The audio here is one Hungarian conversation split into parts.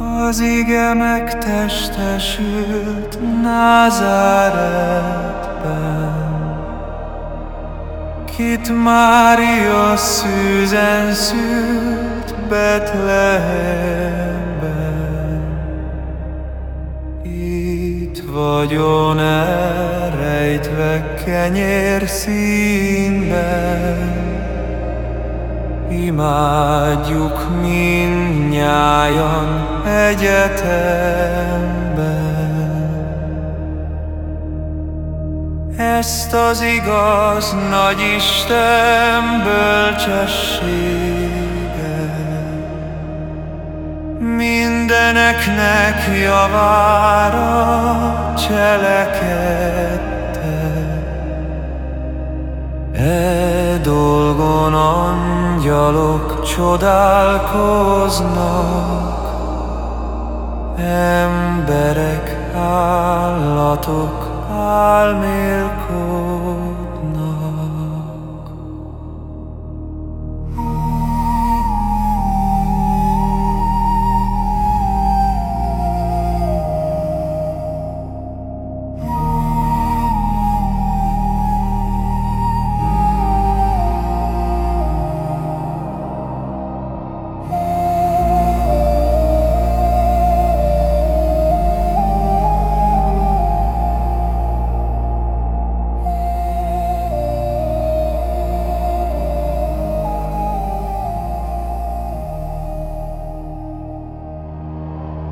Az ige megtestesült Názáretben, Kit Mária szűzen szült Betlehemben. Itt vagyon elrejtve kenyér színben, Imádjuk mindnyájan egyetemben. Ezt az igaz nagy Isten bölcsessége, Mindeneknek javára cselekedte. Dolgon angyalok csodálkoznak, Emberek, állatok álmélkodnak.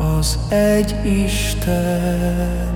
az egy Istennek.